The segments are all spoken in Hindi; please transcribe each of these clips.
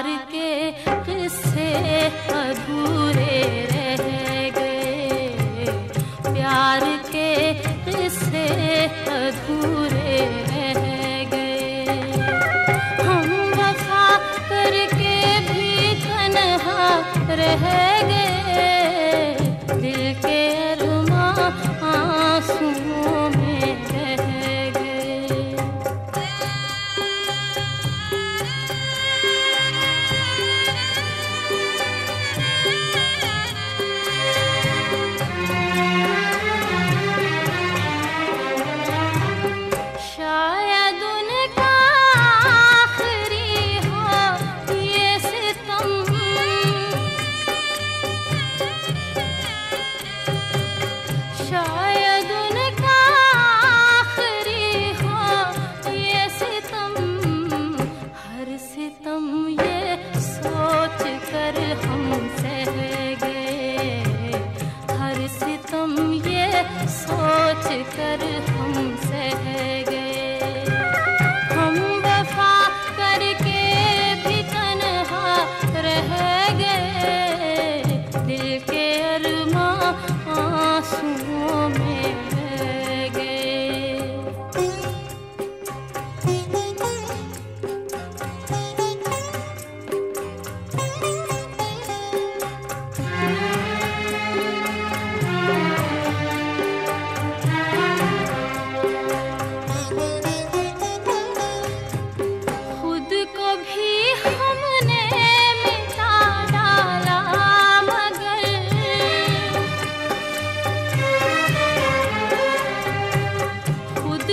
प्यार के किस्से अधूरे रह गए? प्यार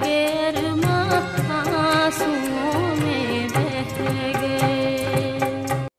get